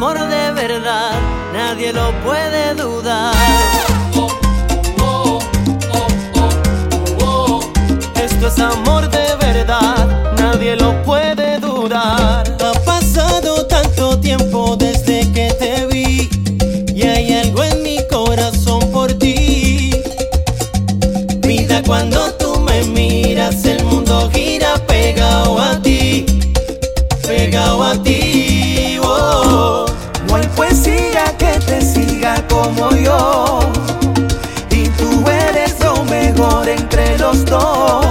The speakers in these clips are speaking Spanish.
amor de verdad, nadie lo puede dudar. Esto es amor de verdad, nadie lo puede dudar. Ha pasado tanto tiempo desde que te vi y hay algo en mi corazón por ti. Vida, cuando tú me miras, el mundo gira poesía que te siga como yo. Y tú eres lo mejor entre los dos.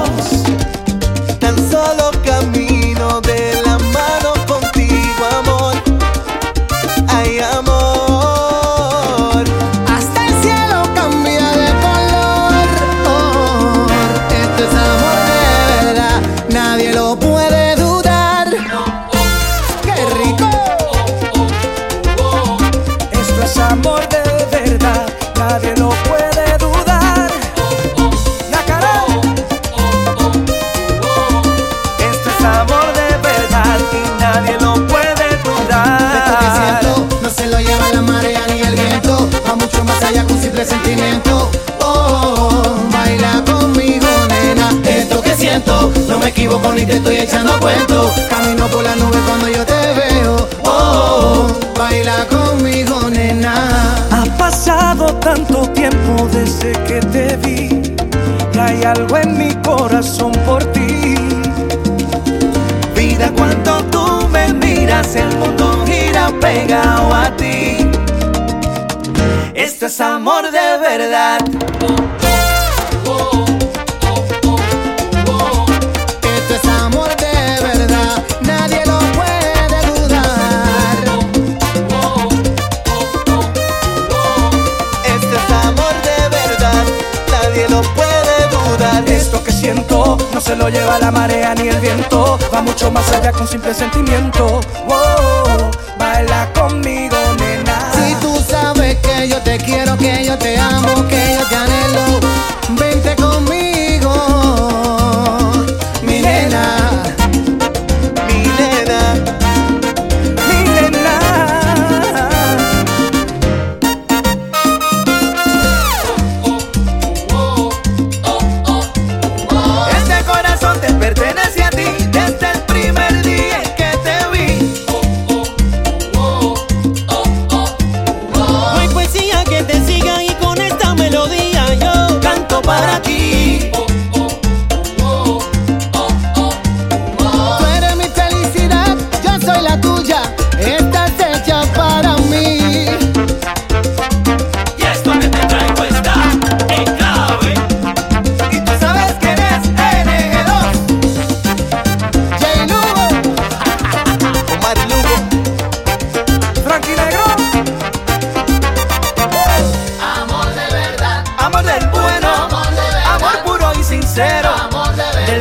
No me equivoco ni te estoy echando cuento. Camino por la nube cuando yo te veo. Oh, baila conmigo, nena. Ha pasado tanto tiempo desde que te vi y hay algo en mi corazón por ti. Vida, cuando tú me miras, el mundo gira pegado a ti. Esto es amor de verdad. Esto Esto que siento no se lo lleva la marea ni el viento, va mucho más allá un simple sentimiento. Wow, baila conmigo, nena. Si tú sabes que yo te quiero, que yo te amo, que para ti.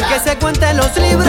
Que se cuenta en los libros,